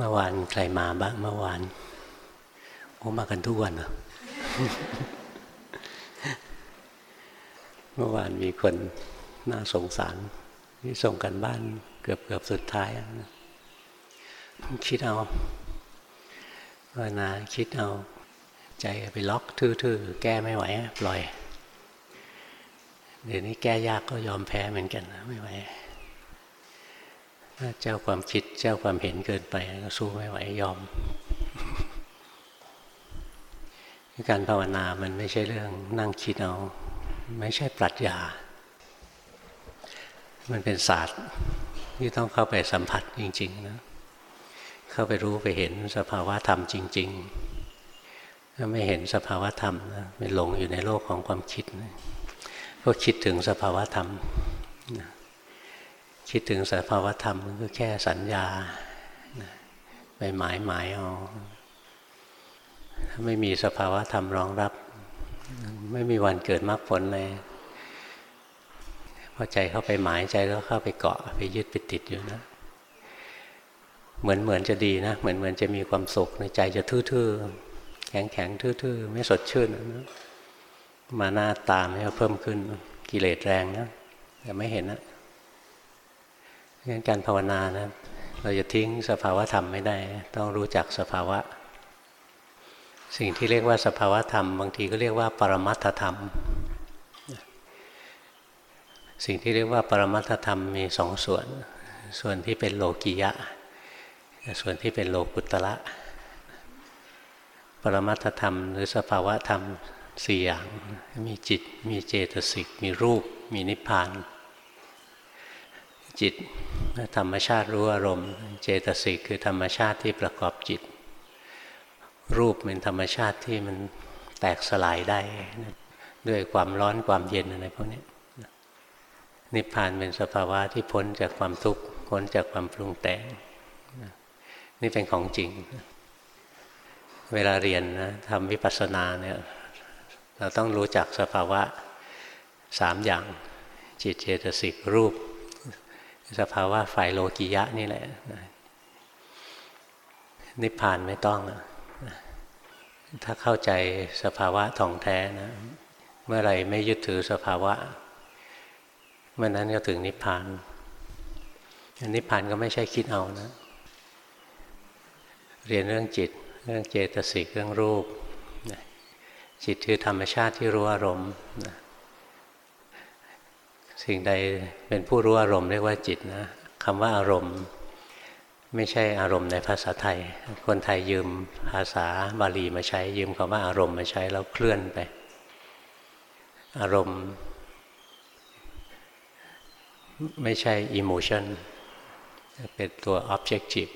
เมื่อวานใครมาบ้างเมื่อวานโอ้มากันทุกวันเหรอเมื่อวานมีคนน่าสงสารที่ส่งกันบ้านเกือบเกือบสุดท้ายคิดเอาว่านาคิดเอา ใจไปล็อกทื่อๆ แก้ไม่ไหวปล่อย เดี๋ยวนี้แก้ยากก็ยอมแพ้เหมือนกันไม่ไหว เจ้าความคิดเจ้าความเห็นเกินไปก็สู้ไม่ไหวยอม การภาวนามันไม่ใช่เรื่องนั่งคิดเอา ไม่ใช่ปรัชญา มันเป็นศาสตร์ที่ต้องเข้าไปสัมผัสจริง ๆ นะ เข้าไปรู้ไปเห็นสภาวะธรรมจริง ๆ ถ้าไม่เห็นสภาวะธรรมนะไปหลงอยู่ในโลกของความคิดนะก็คิดถึงสภาวะธรรมนะ คิดถึงสภาวธรรมมันก็แค่สัญญาไปหมายหมายเอาถ้าไม่มีสภาวธรรมรองรับ ไม่มีวันเกิดมรรคผลเลยพอใจเข้าไปหมายใจแล้วเข้าไปเกาะไปยึดไปติดอยู่นะ เหมือนเหมือนจะดีนะ เหมือนเหมือนจะมีความสุขในใจจะทื่อๆแข็งแข็งทื่อๆ ไม่สดชื่นนะมาหน้าตามีเพิ่มขึ้นกิเลสแรงนะแต่ไม่เห็นนะ งั้นการภาวนานะ เราจะทิ้งสภาวธรรมไม่ได้ ต้องรู้จักสภาวะ สิ่งที่เรียกว่าสภาวธรรม บางทีก็เรียกว่าปรมัตถธรรม สิ่งที่เรียกว่าปรมัตถธรรมมีสองส่วน ส่วนที่เป็นโลกิยะ ส่วนที่เป็นโลกุตระปรมัตถธรรม หรือสภาวะธรรมสี่อย่าง มีจิต มีเจตสิก มีรูป มีนิพพาน จิต ธรรมชาติรู้อารมณ์ เจตสิกคือธรรมชาติที่ประกอบจิต รูปเป็นธรรมชาติที่มันแตกสลายได้ ด้วยความร้อนความเย็นอะไรพวกนี้นิพพานเป็นสภาวะที่พ้นจากความทุกข์พ้นจากความปรุงแต่งนี่เป็นของจริง เวลาเรียนนะทำวิปัสสนาเนี่ยเราต้องรู้จักสภาวะสามอย่าง จิตเจตสิกรูป สภาวะฝ่ายโลกิยะนี่แหละนิพพานไม่ต้องนะถ้าเข้าใจสภาวะท่องแท้นะ เมื่อไรไม่ยึดถือสภาวะ เมื่อนั้นก็ถึงนิพพานนิพพานก็ไม่ใช่คิดเอานะ เรียนเรื่องจิต เรื่องเจตสิกเรื่องรูป จิตคือธรรมชาติที่รู้อารมณ์ สิ่งใดเป็นผู้รู้อารมณ์เรียกว่าจิตนะคำว่าอารมณ์ ไม่ใช่อารมณ์ในภาษาไทย คนไทยยืมภาษาบาลีมาใช้ ยืมคำว่าอารมณ์มาใช้แล้วเคลื่อนไป อารมณ์ ไม่ใช่ emotion เป็นตัว objective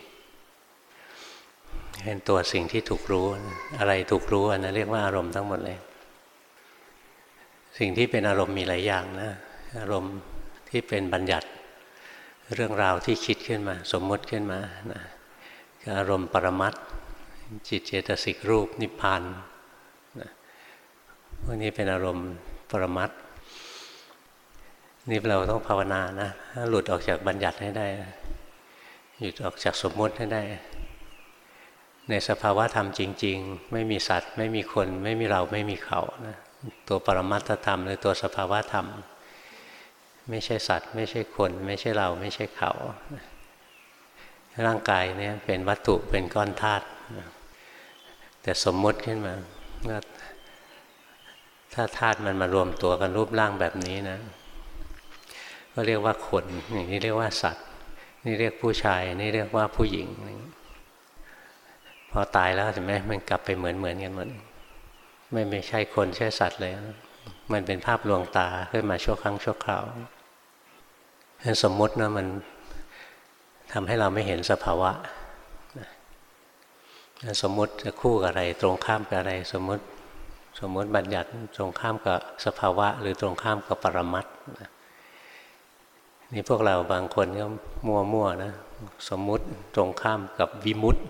เป็นตัวสิ่งที่ถูกรู้ อะไรถูกรู้อันนั้นเรียกว่าอารมณ์ทั้งหมดเลย สิ่งที่เป็นอารมณ์มีหลายอย่างนะ อารมณ์ที่เป็นบัญญัติ เรื่องราวที่คิดขึ้นมา สมมติขึ้นมานะอารมณ์ปรมัตจิตเจตสิกรูปนิพพานนะพวกนี้เป็นอารมณ์ปรมัตนี่เราต้องภาวนานะหลุดออกจากบัญญัติให้ได้ หยุดออกจากสมมติให้ได้ ในสภาวะธรรมจริง ๆ ไม่มีสัตว์ ไม่มีคน ไม่มีเราไม่มีเขานะตัวปรมัตธรรมหรือตัวสภาวะธรรม ไม่ใช่สัตว์ ไม่ใช่คน ไม่ใช่เราไม่ใช่เขา ร่างกายเนี่ยเป็นวัตถุเป็นก้อนธาตุแต่สมมติขึ้นมาว่าถ้าธาตุมันมารวมตัวกันรูปร่างแบบนี้นะ ก็เรียกว่าคนอย่างนี้เรียกว่าสัตว์ นี่เรียกผู้ชาย นี่เรียกว่าผู้หญิง พอตายแล้วใช่ไหมมันกลับไปเหมือนเหมือนกันหมดไม่ไม่ใช่คนใช่สัตว์เลย มันเป็นภาพลวงตาขึ้นมาชั่วครั้งชั่วคราว สมมตินะมันทำให้เราไม่เห็นสภาวะ สมมติจะคู่กับอะไร ตรงข้ามกับอะไร สมมติสมมติบัญญัติตรงข้ามกับสภาวะ หรือตรงข้ามกับปรมัตนี่พวกเราบางคนก็มั่วๆนะสมมุติตรงข้ามกับวิมุตติ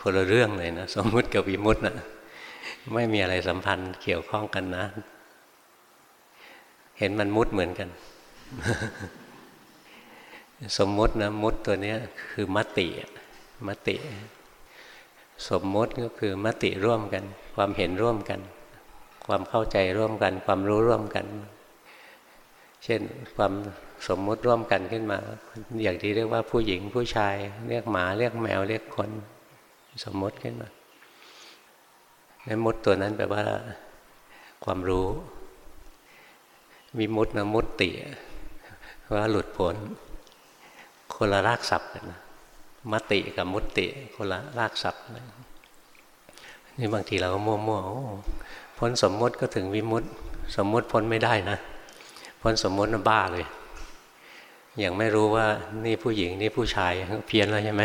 คนละเรื่องเลยนะสมมุติกับวิมุตตินะไม่มีอะไรสัมพันธ์เกี่ยวข้องกันนะ เห็นมันมุดเหมือนกัน สมมุตินะมุดตัวนี้คือมติมติ สมมติก็คือมติร่วมกัน ความเห็นร่วมกัน ความเข้าใจร่วมกัน ความรู้ร่วมกัน เช่นความสมมุติร่วมกันขึ้นมา อย่างที่เรียกว่าผู้หญิงผู้ชาย เรียกหมาเรียกแมวเรียกคน สมมติขึ้นมาในมุตตัวนั้นแปลว่า ความรู้วิมุตนะมุตติว่าหลุดพ้น คนละรากศัพท์กันนะมติกับมุตติคนละรากศัพท์นี่บางทีเราก็มั่วๆพ้นสมมุติก็ถึงวิมุติ สมมุติพ้นไม่ได้นะ พ้นสมมุติน่ะบ้าเลย อย่างไม่รู้ว่านี่ผู้หญิงนี่ผู้ชายเพี้ยนแล้วใช่ไหม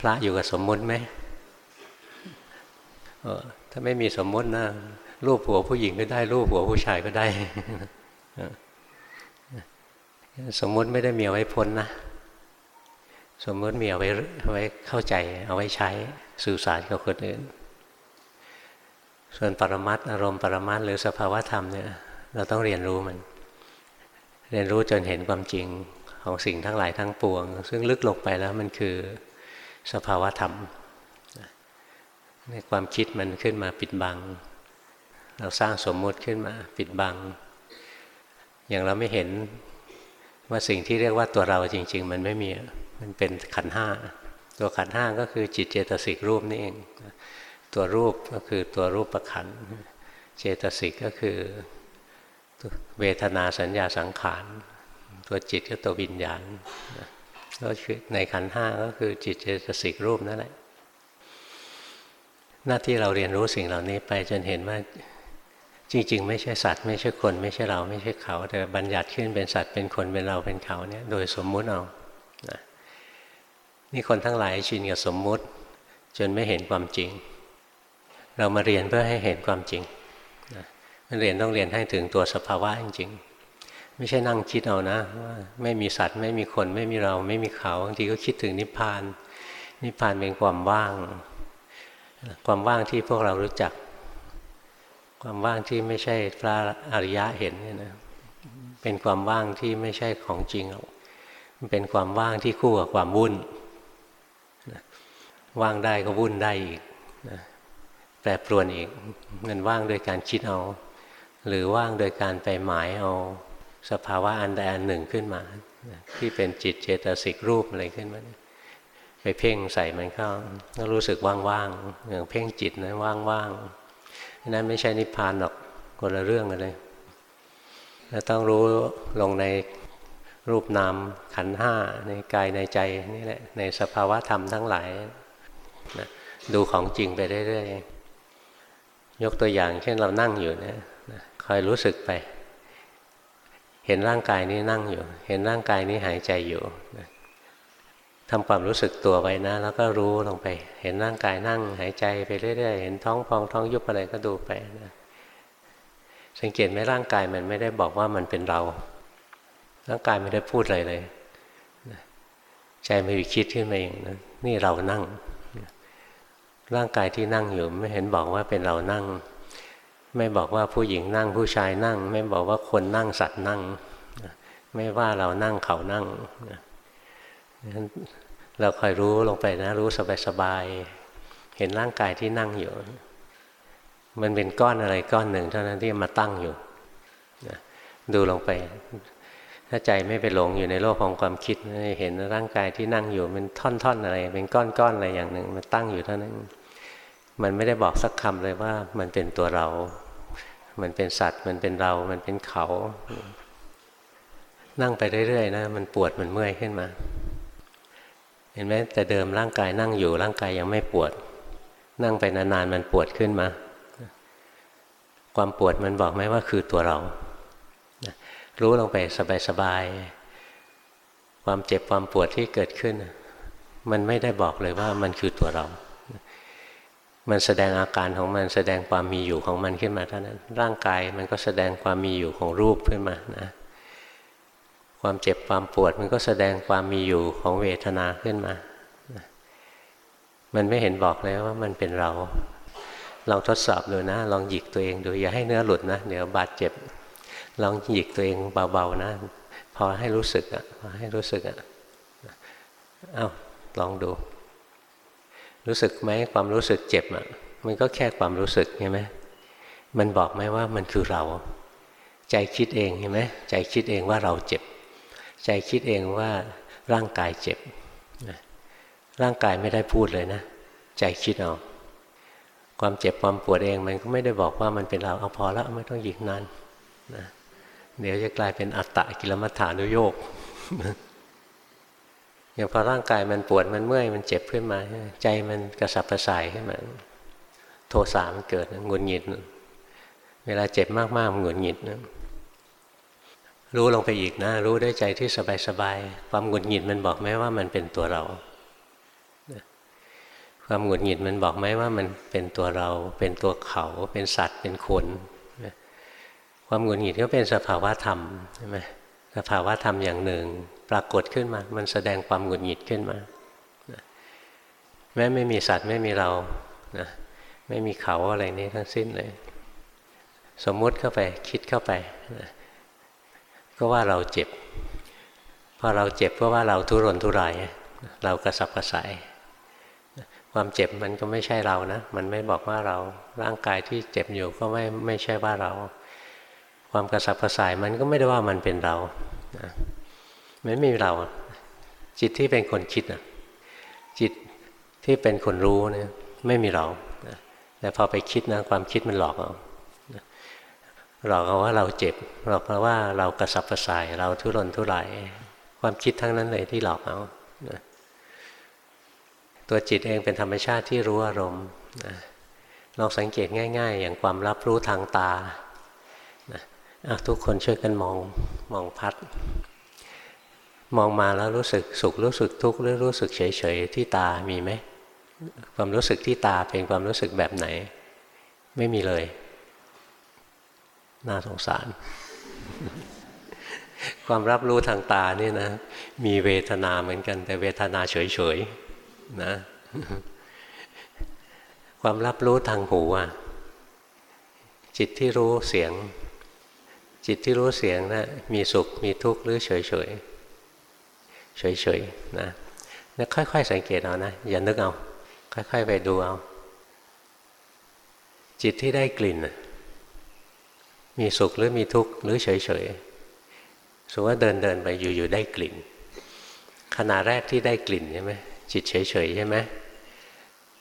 พระอยู่กับสมมุติไหมถ้าไม่มีสมมุตินะรูปหัวผู้หญิงก็ได้รูปหัวผู้ชายก็ได้ สมมุติไม่ได้มีเอาไว้พ้นนะ สมมติมีเอาไว้ไว้เข้าใจ เอาไว้ใช้สื่อสารกับคนอื่น ส่วนปรมัตอารมณ์ปรมัตหรือสภาวธรรมเนี่ยเราต้องเรียนรู้มัน เรียนรู้จนเห็นความจริงของสิ่งทั้งหลายทั้งปวง ซึ่งลึกลงไปแล้วมันคือสภาวธรรมในความคิดมันขึ้นมาปิดบัง เราสร้างสมมุติขึ้นมาปิดบัง อย่างเราไม่เห็น ว่าสิ่งที่เรียกว่าตัวเราจริง ๆ มันไม่มี มันเป็นขันห้า ตัวขันห้าก็คือจิตเจตสิกรูปนี่เอง ตัวรูปก็คือตัวรูปประขัน เจตสิกก็คือเวทนาสัญญาสังขาร ตัวจิตก็ตัววิญญาณก็คือในขันห้าก็คือจิตเจตสิกรูปนั่นแหละ หน้าที่เราเรียนรู้สิ่งเหล่านี้ไปจนเห็นว่า จริง ๆ ไม่ใช่สัตว์ไม่ใช่คน ไม่ใช่เราไม่ใช่เขา แต่บัญญัติขึ้นเป็นสัตว์เป็นคนเป็นเราเป็นเขาเนี่ยโดยสมมุติเอานะนี่คนทั้งหลายชินกับสมมุติ จนไม่เห็นความจริง เรามาเรียนเพื่อให้เห็นความจริงนะเรียนต้องเรียนให้ถึงตัวสภาวะจริงๆ ไม่ใช่นั่งคิดเอานะว่าไม่มีสัตว์ไม่มีคนไม่มีเราไม่มีเขาบางทีก็คิดถึงนิพพานนิพพานเป็นความว่าง ความว่างที่พวกเรารู้จัก ความว่างที่ไม่ใช่พระอริยะเห็นเนี่ยนะเป็นความว่างที่ไม่ใช่ของจริงหรอกมันเป็นความว่างที่คู่กับความวุ่นว่างได้ก็วุ่นได้อีกนะแปรปรวนอีกมันว่างโดยการคิดเอา หรือว่างโดยการไปหมายเอาสภาวะอันใดอันหนึ่งขึ้นมาที่เป็นจิตเจตสิกรูปอะไรขึ้นมาไปเพ่งใส่มันก็ก็รู้สึกว่างๆอย่างเพ่งจิตนะว่างๆ นั่นไม่ใช่นิพพานหรอกคนละเรื่องกันเลยแล้วต้องรู้ลงในรูปนามขันห้าในกายในใจนี่แหละในสภาวะธรรมทั้งหลายนะดูของจริงไปเรื่อยๆยกตัวอย่างเช่นเรานั่งอยู่นะคอยรู้สึกไป เห็นร่างกายนี้นั่งอยู่ เห็นร่างกายนี้หายใจอยู่นะ ทำความรู้สึกตัวไว้นะ แล้วก็รู้ลงไป เห็นร่างกายนั่งหายใจไปเรื่อยๆ เห็นท้องพองท้องยุบอะไรก็ดูไปนะสังเกตไหมร่างกายมันไม่ได้บอกว่ามันเป็นเรา ร่างกายไม่ได้พูดอะไรเลย ใจไม่ไปคิดขึ้นมาเองนะนี่เรานั่ง ร่างกายที่นั่งอยู่ไม่เห็นบอกว่าเป็นเรานั่ง ไม่บอกว่าผู้หญิงนั่งผู้ชายนั่ง ไม่บอกว่าคนนั่งสัตว์นั่ง ไม่ว่าเรานั่งเขานั่ง เราคอยรู้ลงไปนะ รู้สบายๆเห็นร่างกายที่นั่งอยู่ มันเป็นก้อนอะไรก้อนหนึ่ง เท่านั้นที่มาตั้งอยู่นะดูลงไป ถ้าใจไม่ไปหลงอยู่ในโลกของความคิดเห็นร่างกายที่นั่งอยู่เป็นท่อนๆอะไร เป็นก้อนๆอะไรอย่างหนึ่งมันตั้งอยู่เท่านั้น มันไม่ได้บอกสักคำเลยว่ามันเป็นตัวเรา มันเป็นสัตว์ มันเป็นเรา มันเป็นเขา นั่งไปเรื่อยๆนะ มันปวดมันเมื่อยขึ้นมา เห็นไหมแต่เดิมร่างกายนั่งอยู่ร่างกายยังไม่ปวด นั่งไปนานๆมันปวดขึ้นมา ความปวดมันบอกไหมว่าคือตัวเรา รู้ลงไปสบายๆความเจ็บความปวดที่เกิดขึ้น มันไม่ได้บอกเลยว่ามันคือตัวเรา มันแสดงอาการของมันแสดงความมีอยู่ของมันขึ้นมาเท่านั้น ร่างกายมันก็แสดงความมีอยู่ของรูปขึ้นมานะ ความเจ็บความปวดมันก็แสดงความมีอยู่ของเวทนาขึ้นมา มันไม่เห็นบอกเลยว่ามันเป็นเรา ลองทดสอบดูนะ ลองหยิกตัวเองดูอย่าให้เนื้อหลุดนะ เดี๋ยวบาดเจ็บ ลองหยิกตัวเองเบาๆนะ พอให้รู้สึกอะพอให้รู้สึกอะเอาลองดู รู้สึกไหมความรู้สึกเจ็บอะมันก็แค่ความรู้สึกใช่ไหมมันบอกไหมว่ามันคือเรา ใจคิดเองเห็นไหมใจคิดเองว่าเราเจ็บ ใจคิดเองว่าร่างกายเจ็บร่างกายไม่ได้พูดเลยนะ ใจคิดเอาความเจ็บความปวดเองมันก็ไม่ได้บอกว่ามันเป็นเราเอาพอแล้วไม่ต้องยิงนานนะเดี๋ยวจะกลายเป็นอัตตะกิลมัฏฐานุโยกอย่างพอร่างกายมันปวดมันเมื่อยมันเจ็บขึ้นมา ใจมันกระสับกระส่ายขึ้นมาโทสะมันเกิดงุนหงิด เวลาเจ็บมากๆมันหงุดหงิดนะ รู้ลงไปอีกนะ รู้ด้วยใจที่สบายๆความหงุดหงิดมันบอกไหมว่ามันเป็นตัวเรา ความหงุดหงิดมันบอกไหมว่ามันเป็นตัวเรา เป็นตัวเขา เป็นสัตว์ เป็นคนความหงุดหงิดก็เป็นสภาวะธรรมใช่ไหมสภาวะธรรมอย่างหนึ่ง ปรากฏขึ้นมา มันแสดงความหงุดหงิดขึ้นมาแม้ไม่มีสัตว์ไม่มีเรานะไม่มีเขาอะไรนี้ทั้งสิ้นเลย สมมุติเข้าไปคิดเข้าไปนะ ก็ว่าเราเจ็บ พอเราเจ็บก็ว่าเราทุรนทุรายเรากระสับกระส่ายความเจ็บมันก็ไม่ใช่เรานะ มันไม่บอกว่าเรา ร่างกายที่เจ็บอยู่ก็ไม่ไม่ใช่ว่าเรา ความกระสับกระส่ายมันก็ไม่ได้ว่ามันเป็นเรามันไม่มีเรา จิตที่เป็นคนคิดนะจิตที่เป็นคนรู้เนี่ยไม่มีเราแต่พอไปคิดนะความคิดมันหลอกเอา หลอกเอาว่าเราเจ็บหลอกเราว่าเรากระสับกระส่าย เราทุรนทุรายความคิดทั้งนั้นเลยที่หลอกเอาตัวจิตเองเป็นธรรมชาติที่รู้อารมณ์ลองสังเกตง่าย ๆ อย่างความรับรู้ทางตาทุกคนช่วยกันมองมองพัด มองมาแล้วรู้สึกสุขรู้สึกทุกข์หรือรู้สึกเฉยๆที่ตามีไหมความรู้สึกที่ตาเป็นความรู้สึกแบบไหน ไม่มีเลย น่าสงสาร ความรับรู้ทางตาเนี่ยนะ มีเวทนาเหมือนกัน แต่เวทนาเฉยๆนะ ความรับรู้ทางหูอะจิตที่รู้เสียง จิตที่รู้เสียงนะ มีสุขมีทุกข์หรือเฉยๆเฉยๆนะแล้วค่อยๆ สังเกตเอานะ อย่านึกเอา ค่อยๆ ไปดูเอา จิตที่ได้กลิ่น มีสุขหรือมีทุกข์หรือเฉยๆสมมติว่าเดินเดินไปอยู่ๆได้กลิ่น ขณะแรกที่ได้กลิ่นใช่ไหมจิตเฉยๆใช่ไหม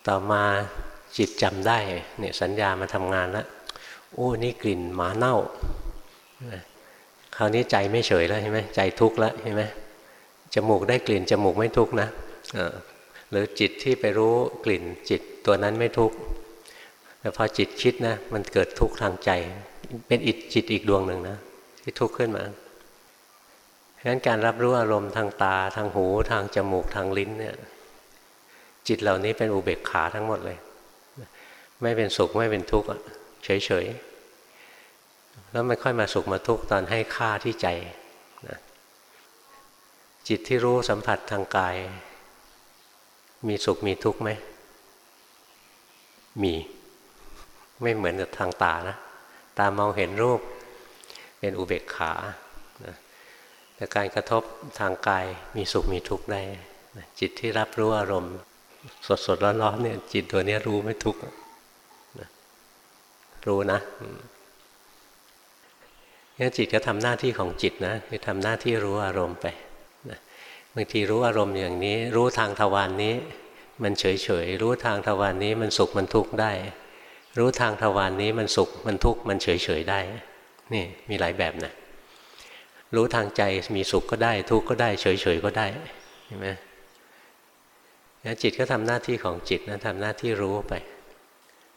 ต่อมาจิตจำได้เนี่ยสัญญามาทำงานแล้วโอ้นี่กลิ่นหมาเน่าคราวนี้ใจไม่เฉยแล้วใช่ไหมใจทุกข์แล้วใช่ไหมจมูกได้กลิ่นจมูกไม่ทุกข์นะหรือจิตที่ไปรู้กลิ่นจิตตัวนั้นไม่ทุกข์แต่พอจิตคิดนะมันเกิดทุกข์ทางใจ เป็นอิจิตอีกดวงหนึ่งนะที่ทุกข์ขึ้นมาเพราะฉะนั้นการรับรู้อารมณ์ทางตาทางหูทางจมูกทางลิ้นเนี่ย จิตเหล่านี้เป็นอุเบกขาทั้งหมดเลย ไม่เป็นสุขไม่เป็นทุกข์เฉยๆแล้วไม่ค่อยมาสุขมาทุกข์ตอนให้ค่าที่ใจนะจิตที่รู้สัมผัสทางกาย มีสุขมีทุกข์ไหมมี ไม่เหมือนกับทางตานะ ตามองเห็นรูปเป็นอุเบกขาแต่การกระทบทางกายมีสุขมีทุกข์ได้จิตที่รับรู้อารมณ์ สดสดร้อนๆเนี่ยจิตตัวนี้รู้ไม่ทุกข์รู้นะงั้นจิตก็ทำหน้าที่ของจิตนะคือทำหน้าที่รู้อารมณ์ไปบางทีรู้อารมณ์อย่างนี้ รู้ทางทวารนนี้ มันเฉยเฉยรู้ทางทวารนนี้มันสุขมันทุกข์ได้ รู้ทางทวารนนี้มันสุขมันทุกข์มันเฉยเฉยได้ นี่มีหลายแบบนะรู้ทางใจมีสุขก็ได้ ทุกข์ก็ได้ เฉยเฉยก็ได้เห็นไหมงั้นจิตก็ทำหน้าที่ของจิตนะทำหน้าที่รู้ไป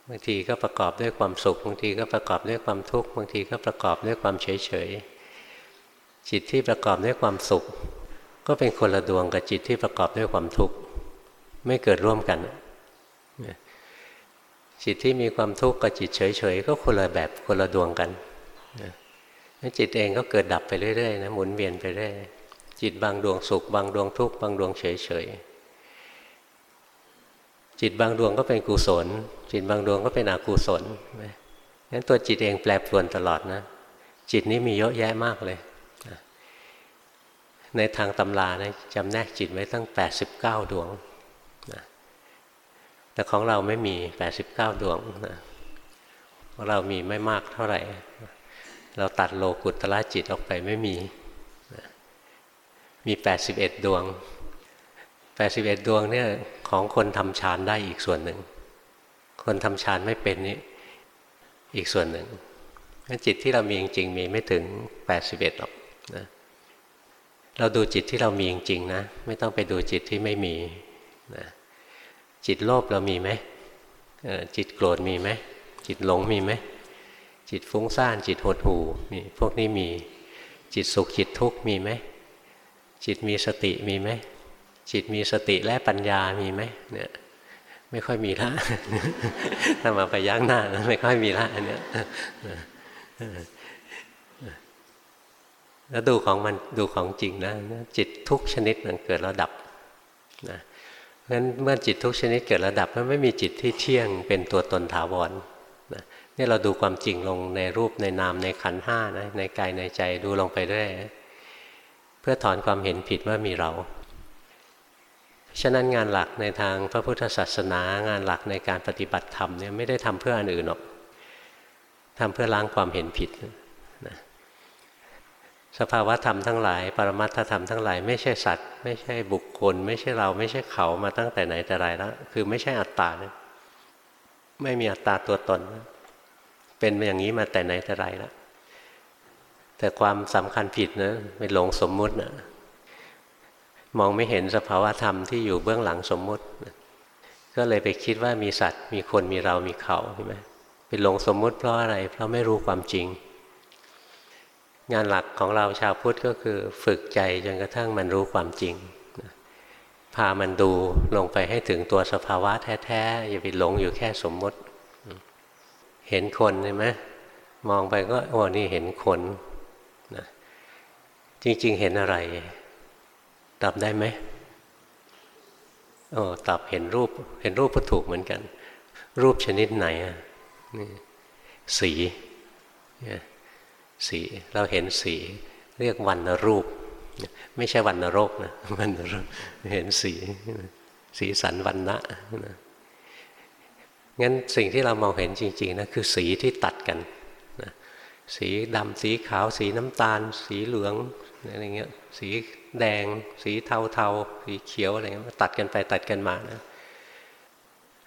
บางทีก็ประกอบด้วยความสุขบางทีก็ประกอบด้วยความทุกข์บางทีก็ประกอบด้วยความเฉยเฉยจิตที่ประกอบด้วยความสุข ก็เป็นคนละดวงกับจิตที่ประกอบด้วยความทุกข์ไม่เกิดร่วมกัน จิตที่มีความทุกข์กับจิตเฉยๆ ก็คนละแบบคนละดวงกันจิตเองก็เกิดดับไปเรื่อยๆนะหมุนเวียนไปเรื่อยจิตบางดวงสุข บางดวงทุกข์บางดวงเฉยๆจิตบางดวงก็เป็นกุศล จิตบางดวงก็เป็นอกุศลงั้นตัวจิตเองแปรปรวนตลอดนะ จิตนี้มีเยอะแยะมากเลย ในทางตำรานะจำแนกจิตไว้ตั้ง 89 ดวง แต่ของเราไม่มี 89 ดวงนะของเรามีไม่มากเท่าไหร่ เราตัดโลกุตละจิตออกไปไม่มี มี 81 ดวง 81 ดวงเนี่ยของคนทำฌานได้อีกส่วนหนึ่ง คนทำฌานไม่เป็นนี่อีกส่วนหนึ่งจิตที่เรามีจริงๆมีไม่ถึง 81 หรอกนะเราดูจิตที่เรามีจริงๆนะ ไม่ต้องไปดูจิตที่ไม่มีนะ จิตโลภเรามีไหมจิตโกรธมีไหมจิตหลงมีไหมจิตฟุ้งซ่านจิตหดหู่มีพวกนี้มีจิตสุขจิตทุกข์มีไหมจิตมีสติมีไหมจิตมีสติและปัญญามีไหมเนี่ยไม่ค่อยมีละถ้ามาไปยักหน้าไม่ค่อยมีละอันเนี้ยแล้วดูของมันดูของจริงนะจิตทุกชนิดมันเกิดแล้วดับนะ เพราะฉะนั้นเมื่อจิตทุกชนิดเกิดแล้วดับมันไม่มีจิตที่เที่ยงเป็นตัวตนถาวรนะนี่เราดูความจริงลงในรูปในนามในขันห้านะในกายในใจดูลงไปเรื่อยเพื่อถอนความเห็นผิดว่ามีเรา ฉะนั้นงานหลักในทางพระพุทธศาสนางานหลักในการปฏิบัติธรรมเนี่ยไม่ได้ทำเพื่ออันอื่นหรอกทำเพื่อล้างความเห็นผิดนะ สภาวะธรรมทั้งหลาย ปรมัตถธรรมทั้งหลายไม่ใช่สัตว์ ไม่ใช่บุคคล ไม่ใช่เราไม่ใช่เขามาตั้งแต่ไหนแต่ไรแล้วคือไม่ใช่อัตตานะไม่มีอัตตาตัวตน เป็นอย่างนี้มาแต่ไหนแต่ไรแล้วแต่ความสำคัญผิดนะไปหลงสมมุตินะมองไม่เห็นสภาวะธรรมที่อยู่เบื้องหลังสมมุติ ก็เลยไปคิดว่ามีสัตว์ มีคนมีเรามีเขาใช่ไหมไปหลงสมมุติเพราะอะไร เพราะไม่รู้ความจริง งานหลักของเราชาวพุทธก็คือฝึกใจจนกระทั่งมันรู้ความจริง พามันดูลงไปให้ถึงตัวสภาวะแท้ๆ อย่าไปหลงอยู่แค่สมมติ เห็นคนใช่ไหมมองไปก็โอ้นี่เห็นคนนะจริง ๆ เห็นอะไร ตอบได้ไหมโอ้ตอบเห็นรูปเห็นรูปก็ถูกเหมือนกัน รูปชนิดไหนอะสีเนี่ย สีเราเห็นสีเรียกวันนรูป ไม่ใช่วันนรกนะวันรเห็นสี สีสันวันนะงั้นสิ่งที่เรามองเห็นจริงๆนะคือสีที่ตัดกันนะสีดำสีขาวสีน้ำตาล สีเหลืองอะไรเงี้ยสีแดง สีเทาเทาสีเขียวอะไรเงี้ยตัดกันไปตัดกันมานะ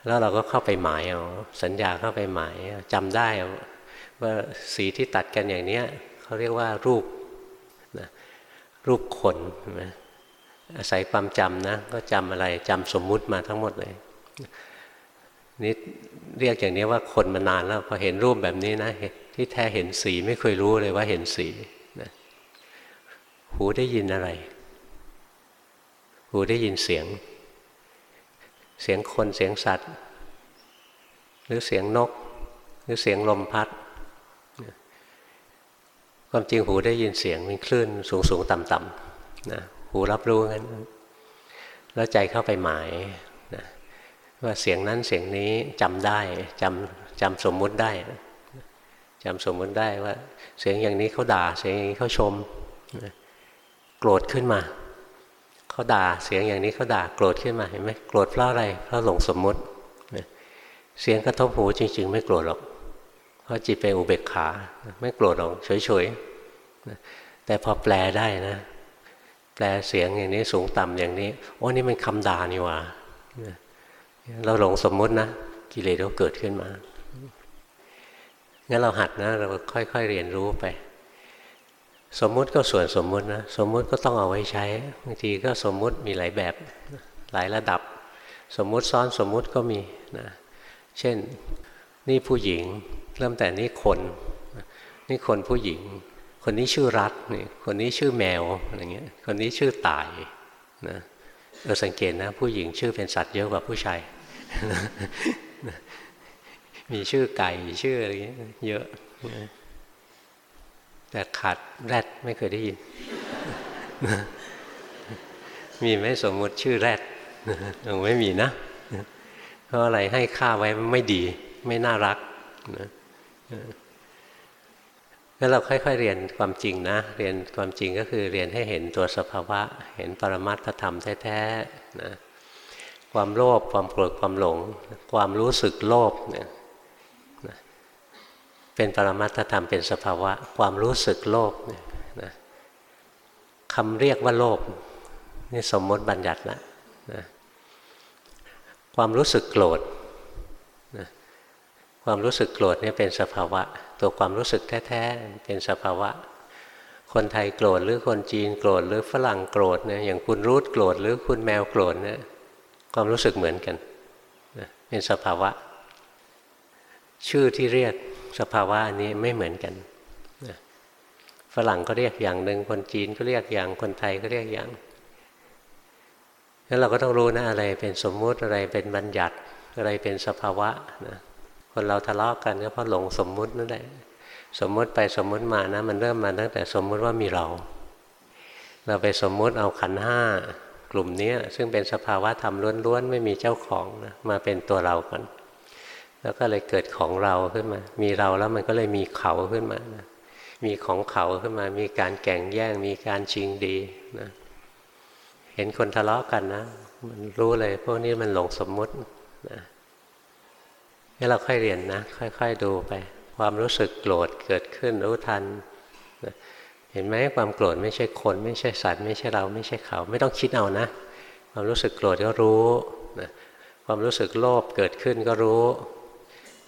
แล้วเราก็เข้าไปหมายเอาสัญญาเข้าไปหมายจำได้ ว่าสีที่ตัดกันอย่างนี้เขาเรียกว่ารูปนะรูปคนนะอาศัยความจำนะ ก็จำอะไรจำสมมุติมาทั้งหมดเลยนี่เรียกอย่างนี้ว่าคนมานานแล้วพอเห็นรูปแบบนี้นะที่แท้เห็นสีไม่เคยรู้เลยว่าเห็นสีนะหูได้ยินอะไร หูได้ยินเสียง เสียงคนเสียงสัตว์ หรือเสียงนก หรือเสียงลมพัด ความจริงหูได้ยินเสียงมีคลื่นสูงสูงต่ำต่ำนะหูรับรู้งั้น แล้วใจเข้าไปหมายนะว่าเสียงนั้นเสียงนี้จำได้จำจำสมมุติได้จำสมมุติได้ว่า เสียงอย่างนี้เขาด่า เสียงอย่างนี้เขาชมนะโกรธขึ้นมาเขาด่าเสียงอย่างนี้เขาด่าโกรธขึ้นมาเห็นไหมโกรธเพราะอะไรเพราะหลงสมมุติเสียงกระทบหูจริง ๆ ไม่โกรธหรอก เพราะจิตเป็นอุเบกขา ไม่โกรธหรอกเฉยๆ แต่พอแปลได้นะ แปลเสียงอย่างนี้สูงต่ำอย่างนี้โอ้นี่มันคำด่านี่ว่าเราหลงสมมุตินะ กิเลสก็เกิดขึ้นมางั้นเราหัดนะ เราค่อยๆเรียนรู้ไป สมมุติก็ส่วนสมมุตินะ สมมุติก็ต้องเอาไว้ใช้บางทีก็สมมุติมีหลายแบบหลายระดับ สมมุติซ้อนสมมุติก็มีนะเช่นนี่ผู้หญิง เริ่มแต่นี่คน นี่คนผู้หญิง คนนี้ชื่อรัฐนี่คนนี้ชื่อแมวอะไรเงี้ยคนนี้ชื่อตายนะเราสังเกตนะ ผู้หญิงชื่อเป็นสัตว์เยอะกว่าผู้ชายมีชื่อไก่ชื่ออะไรเงี้ยเยอะ แต่ขาดแรดไม่เคยได้ยิน มีไหมสมมติชื่อแรดไม่มีนะเพราะอะไรให้ค่าไว้ไม่ดี ไม่น่ารักนะ งั้นเราค่อยๆเรียนความจริงนะ เรียนความจริงก็คือเรียนให้เห็นตัวสภาวะ เห็นปรมัตถธรรมแท้ๆนะความโลภความโกรธความหลง ความรู้สึกโลภเนี่ยเป็นปรมัตถธรรมเป็นสภาวะ ความรู้สึกโลภเนี่ยนะคำเรียกว่าโลภนี่สมมติบัญญัติละนะความรู้สึกโกรธนะความรู้สึกโกรธนี่เป็นสภาวะ ตัวความรู้สึกแท้ๆเป็นสภาวะ คนไทยโกรธหรือคนจีนโกรธหรือฝรั่งโกรธเนี่ยอย่างคุณรูดโกรธหรือคุณแมวโกรธเนี่ยความรู้สึกเหมือนกันนะเป็นสภาวะ ชื่อที่เรียกสภาวะอันนี้ไม่เหมือนกันนะฝรั่งก็เรียกอย่างหนึ่งคนจีนก็เรียกอย่างคนไทยก็เรียกอย่างนั้นเราก็ต้องรู้นะอะไรเป็นสมมุติอะไรเป็นบัญญัติอะไรเป็นสภาวะนะ คนเราทะเลาะกันก็เพราะหลงสมมุตินั่นแหละสมมุติไปสมมุติมานะ มันเริ่มมาตั้งแต่สมมุติว่ามีเรา เราไปสมมุติเอาขันห้ากลุ่มนี้ซึ่งเป็นสภาวะธรรมล้วนๆ ไม่มีเจ้าของนะมาเป็นตัวเรากัน แล้วก็เลยเกิดของเราขึ้นมา มีเราแล้วมันก็เลยมีเขาขึ้นมานะมีของเขาขึ้นมา มีการแก่งแย่ง มีการชิงดีนะเห็นคนทะเลาะกันนะ มันรู้เลยพวกนี้มันหลงสมมุตินะ ให้เราค่อยเรียนนะ ค่อย ๆ ดูไป ความรู้สึกโกรธเกิดขึ้นรู้ทัน เห็นไหมความโกรธไม่ใช่คน ไม่ใช่สัตว์ไม่ใช่เราไม่ใช่เขา ไม่ต้องคิดเอานะ ความรู้สึกโกรธก็รู้นะความรู้สึกโลภเกิดขึ้นก็รู้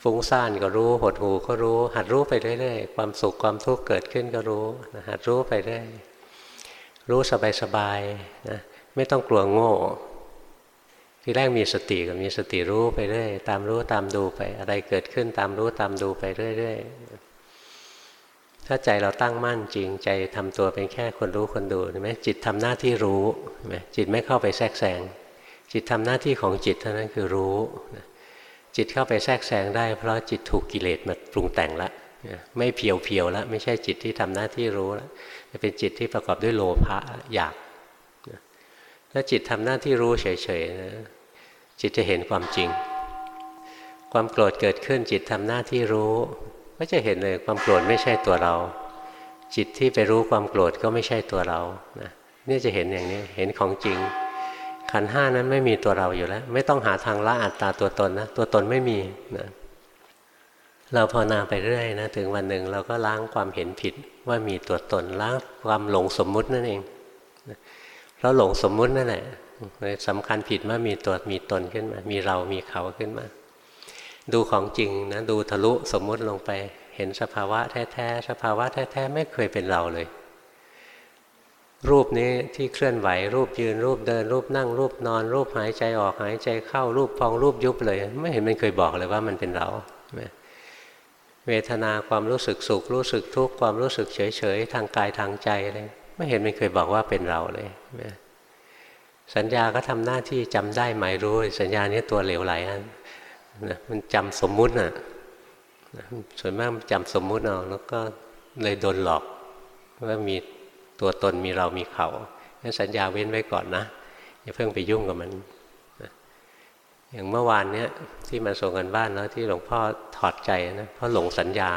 ฟุ้งซ่านก็รู้หดหูก็รู้ หัดรู้ไปเรื่อยๆความสุขความทุกข์เกิดขึ้นก็รู้นะหัดรู้ไปเรื่อยรู้สบายๆนะไม่ต้องกลัวโง่ ที่แรกมีสติกับมีสติรู้ไปเรื่อยตามรู้ตามดูไป อะไรเกิดขึ้นตามรู้ตามดูไปเรื่อยๆถ้าใจเราตั้งมั่นจริงใจทำตัวเป็นแค่คนรู้คนดูเห็นไหมจิตทำหน้าที่รู้เห็นไหมจิตไม่เข้าไปแทรกแซงจิตทำหน้าที่ของจิตเท่านั้นคือรู้จิตเข้าไปแทรกแซงได้ เพราะจิตถูกกิเลสมาปรุงแต่งแล้วไม่เพียวเพียวแล้วไม่ใช่จิตที่ทำหน้าที่รู้แล้วจะเป็นจิตที่ประกอบด้วยโลภะอยากถ้าจิตทำหน้าที่รู้เฉยๆนะ จิตจะเห็นความจริง ความโกรธเกิดขึ้นจิตทำหน้าที่รู้ ก็จะเห็นเลยความโกรธไม่ใช่ตัวเรา จิตที่ไปรู้ความโกรธก็ไม่ใช่ตัวเรานะนี่จะเห็นอย่างนี้เห็นของจริง ขันห้านั้นไม่มีตัวเราอยู่แล้ว ไม่ต้องหาทางละอัตตาตัวตนนะตัวตนไม่มีนะเราภาวนาไปเรื่อยนะถึงวันหนึ่งเราก็ล้างความเห็นผิดว่ามีตัวตนล้างความหลงสมมุตินั่นเองเพราะหลงสมมุตินั่นแหละ สำคัญผิดว่ามีตัวมีตนขึ้นมา มีเรามีเขาขึ้นมา ดูของจริงนะดูทะลุสมมุติลงไป เห็นสภาวะแท้ๆสภาวะแท้ๆไม่เคยเป็นเราเลย รูปนี้ที่เคลื่อนไหวรูปยืนรูปเดิน รูปนั่งรูปนอน รูปหายใจออกหายใจเข้ารูปพองรูปยุบเลย ไม่เห็นมันเคยบอกเลยว่ามันเป็นเราเวทนาความรู้สึกสุขรู้สึกทุกข์ความรู้สึกเฉยเฉยทางกายทางใจเลยไม่เห็นมันเคยบอกว่าเป็นเราเลย สัญญาก็ทำหน้าที่จำได้หมายรู้ สัญญานี้ตัวเหลวไหลอันนะมันจำสมมุติน่ะส่วนมากจำสมมุติเอาแล้วก็เลยโดนหลอกว่ามีตัวตนมีเรามีเขางั้นสัญญาเว้นไว้ก่อนนะอย่าเพิ่งไปยุ่งกับมันอย่างเมื่อวานเนี้ยที่มาส่งกันบ้านแล้วที่หลวงพ่อถอดใจนะเพราะหลงสัญญา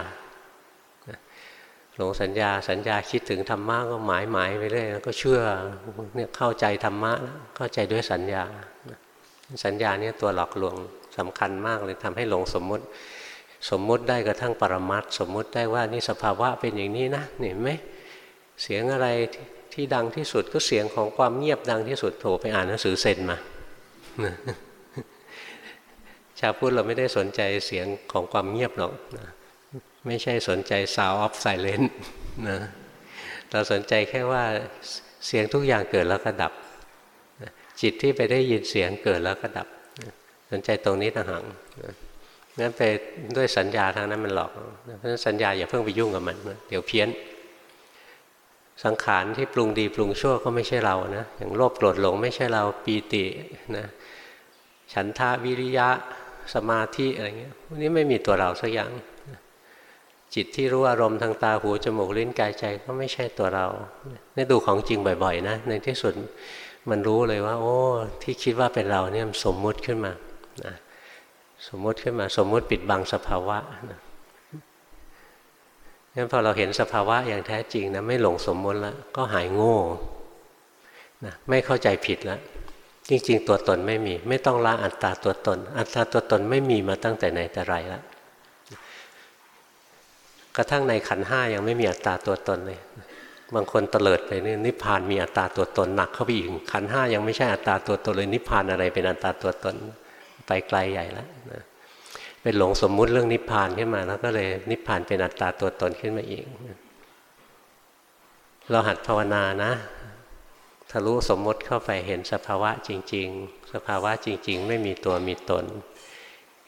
หลงสัญญาสัญญาคิดถึงธรรมะก็หมายหมายไปเรื่อยแล้วก็เชื่อเนี่ยเข้าใจธรรมะเข้าใจด้วยสัญญา สัญญาเนี่ยตัวหลอกลวงสำคัญมากเลยทำให้หลงสมมุติ สมมุติได้กระทั่งปรมัตสมมุติได้ว่านี่สภาวะเป็นอย่างนี้นะเห็นไหมเสียงอะไรที่ดังที่สุดก็เสียงของความเงียบดังที่สุดโถไปอ่านหนังสือเซนมาชาวพุทธเราไม่ได้สนใจเสียงของความเงียบหรอกนะ ไม่ใช่สนใจ sound of silence นะเราสนใจแค่ว่าเสียงทุกอย่างเกิดแล้วก็ดับ จิตที่ไปได้ยินเสียงเกิดแล้วก็ดับ สนใจตรงนี้ต่างหากงั้นไปด้วยสัญญาทางนั้นมันหลอกเพราะฉะนั้นสัญญาอย่าเพิ่งไปยุ่งกับมันเดี๋ยวเพี้ยน สังขารที่ปรุงดีปรุงชั่วก็ไม่ใช่เรานะอย่างโลภโกรธหลงไม่ใช่เราปีตินะฉันทาวิริยะสมาธิอะไรเงี้ยพวกนี้ไม่มีตัวเราสักอย่าง จิตที่รู้อารมณ์ทางตาหูจมูกลิ้นกายใจก็ไม่ใช่ตัวเรานี่ดูของจริงบ่อยๆ นะ ในที่สุดมันรู้เลยว่า โอ้ ที่คิดว่าเป็นเราเนี่ยสมมุติขึ้นมานะสมมุติขึ้นมา สมมุติปิดบังสภาวะนะงั้นพอเราเห็นสภาวะอย่างแท้จริงนะไม่หลงสมมติแล้วก็หายโง่นะไม่เข้าใจผิดแล้วจริงๆ ตัวตนไม่มี ไม่ต้องละอัตตาตัวตน อัตตาตัวตนไม่มีมาตั้งแต่ไหนแต่ไรแล้ว กระทั่งในขันห้ายังไม่มีอัตตาตัวตนเลย บางคนเตลิดไปนี่นิพพานมีอัตตาตัวตนหนักเข้าไปอีกขันห้ายังไม่ใช่อัตตาตัวตนเลยนิพพานอะไรเป็นอัตตาตัวตนไปไกลใหญ่แล้วนะเป็นหลงสมมุติเรื่องนิพพานขึ้นมา แล้วก็เลยนิพพานเป็นอัตตาตัวตนขึ้นมาอีกเราหัดภาวนานะทะลุสมมติเข้าไปเห็นสภาวะจริง ๆ สภาวะจริง ๆ ไม่มีตัวมีตน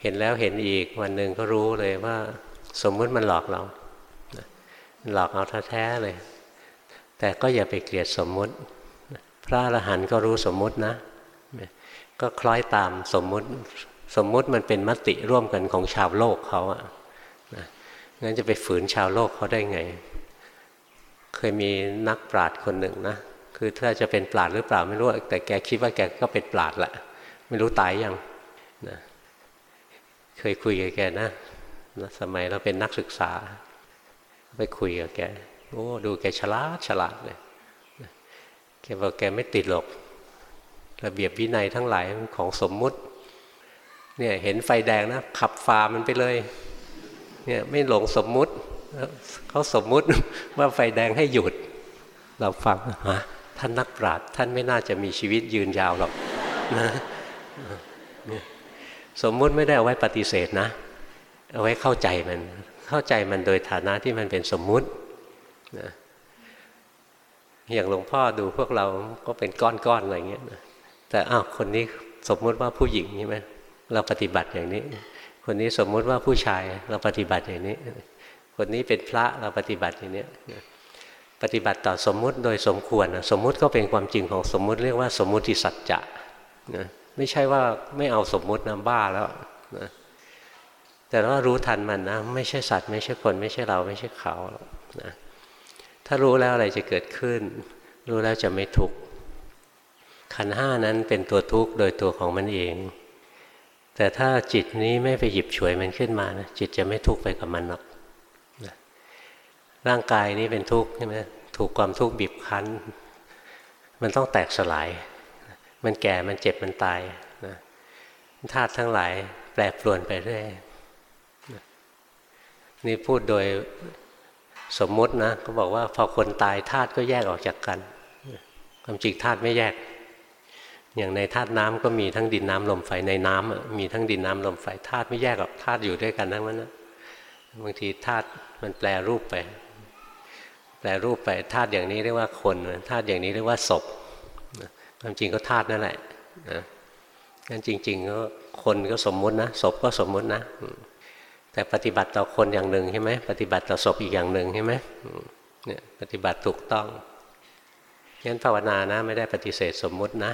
เห็นแล้วเห็นอีกวันหนึ่งก็รู้เลยว่า สมมุติมันหลอกเราหลอกเอาแท้ๆเลย แต่ก็อย่าไปเกลียดสมมุติ พระอรหันต์ก็รู้สมมุตินะ ก็คล้อยตามสมมุติสมมุติมันเป็นมติร่วมกันของชาวโลกเขาอะงั้นจะไปฝืนชาวโลกเขาได้ไง เคยมีนักปราชญ์คนหนึ่งนะคือถ้าจะเป็นปราชญ์หรือเปล่าไม่รู้ แต่แกคิดว่าแกก็เป็นปราชญ์แหละไม่รู้ตายยังนะเคยคุยกับแกนะ สมัยเราเป็นนักศึกษา ไปคุยกับแกโอ้ดูแกฉลาดฉลาดเลยแกบอกแกไม่ติดหรอก ระเบียบวินัยทั้งหลายของสมมุติเนี่ยเห็นไฟแดงนะ ขับฝ่ามันไปเลยเนี่ยไม่หลงสมมุติเขาสมมุติว่าไฟแดงให้หยุด เราฟังฮะท่านนักปราชญ์ท่านไม่น่าจะมีชีวิตยืนยาวหรอกนะสมมุติไม่ได้เอาไว้ปฏิเสธนะ เอาไว้เข้าใจมัน เข้าใจมันโดยฐานะที่มันเป็นสมมุตินะอย่างหลวงพ่อดูพวกเราก็เป็นก้อนๆอะไรเงี้ยแต่อ้าวคนนี้สมมุติว่าผู้หญิงใช่ไหมเราปฏิบัติอย่างนี้ คนนี้สมมุติว่าผู้ชายเราปฏิบัติอย่างนี้ คนนี้เป็นพระเราปฏิบัติอย่างนี้ปฏิบัติต่อสมมุติโดยสมควรสมมุติก็เป็นความจริงของสมมุติเรียกว่าสมมุติสัจจะนะไม่ใช่ว่าไม่เอาสมมุตินะบ้าแล้วนะ แต่ว่ารู้ทันมันนะ ไม่ใช่สัตว์ไม่ใช่คน ไม่ใช่เราไม่ใช่เขานะถ้ารู้แล้วอะไรจะเกิดขึ้น รู้แล้วจะไม่ทุกข์ขันห้านั้นเป็นตัวทุกข์โดยตัวของมันเอง แต่ถ้าจิตนี้ไม่ไปหยิบฉวยมันขึ้นมานะจิตจะไม่ทุกข์ไปกับมันหรอกนะร่างกายนี้เป็นทุกข์ใช่ไหมถูกความทุกข์บีบคั้น มันต้องแตกสลาย มันแก่มันเจ็บมันตายนะธาตุทั้งหลายแปรปรวนไปเรื่อย นี่พูดโดยสมมตินะก็บอกว่าพอคนตายธาตุก็แยกออกจากกันความจริงธาตุไม่แยก อย่างในธาตุน้ำก็มีทั้งดินน้ำลมไฟในน้ำมีทั้งดินน้ำลมไฟธาตุไม่แยกหรอกธาตุอยู่ด้วยกันทั้งนั้นนะบางทีธาตุมันแปลรูปไป แปลรูปไปธาตุอย่างนี้เรียกว่าคนธาตุอย่างนี้เรียกว่าศพความจริงก็ธาตุนั่นแหละนะงั้นจริง ๆ ก็คนก็สมมุตินะศพก็สมมุตินะ แต่ปฏิบัติต่อคนอย่างหนึ่งใช่ไหมปฏิบัติต่อศพอีกอย่างหนึ่งใช่ไหมเนี่ยปฏิบัติถูกต้องงั้นภาวนานะไม่ได้ปฏิเสธสมมุตินะ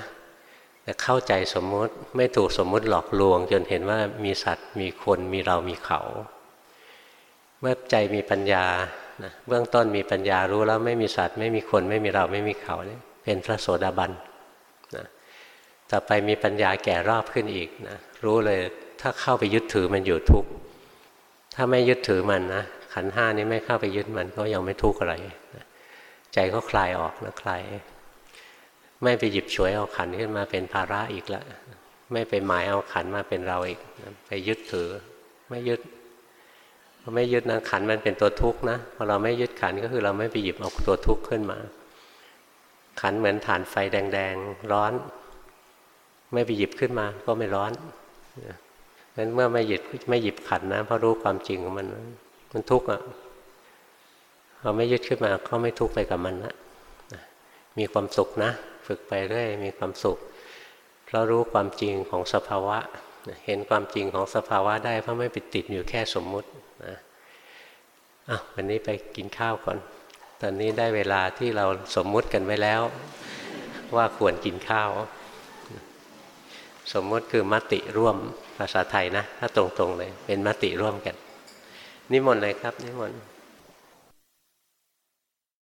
แต่เข้าใจสมมุติไม่ถูกสมมุติหลอกลวง จนเห็นว่ามีสัตว์มีคนมีเรามีเขา เมื่อใจมีปัญญานะเบื้องต้นมีปัญญารู้แล้วไม่มีสัตว์ ไม่มีคนไม่มีเราไม่มีเขาเนี่ยเป็นพระโสดาบันนะต่อไปมีปัญญาแก่รอบขึ้นอีกนะรู้เลยถ้าเข้าไปยึดถือมันอยู่ทุกข์ ถ้าไม่ยึดถือมันนะขันห้านี้ไม่เข้าไปยึดมันก็ยังไม่ทุกข์อะไร ใจก็คลายออกนะคลายไม่ไปหยิบฉวยเอาขันขึ้นมาเป็นภาระอีกแล้วไม่ไปหมายเอาขันมาเป็นเราอีกไปยึดถือ ไม่ยึดพอไม่ยึดนะขันมันเป็นตัวทุกข์นะพอเราไม่ยึดขันก็คือเราไม่ไปหยิบเอาตัวทุกข์ขึ้นมา ขันเหมือนฐานไฟแดง ๆ ร้อน ไม่ไปหยิบขึ้นมาก็ไม่ร้อน งั้นเมื่อไม่หยิบไม่หยิบขันนะเพราะรู้ความจริงของมัน มันทุกข์อะเราไม่ยึดขึ้นมาก็ไม่ทุกข์ไปกับมันนะมีความสุขนะ ฝึกไปเรื่อยมีความสุข เพราะรู้ความจริงของสภาวะ เห็นความจริงของสภาวะได้เพราะไม่ไปติดอยู่แค่สมมุตินะอะวันนี้ไปกินข้าวก่อน ตอนนี้ได้เวลาที่เราสมมุติกันไว้แล้ว ว่าควรกินข้าว สมมติคือมติร่วมภาษาไทยนะ ถ้าตรงๆเลย เป็นมติร่วมกัน นิมนต์เลยครับ นิมนต์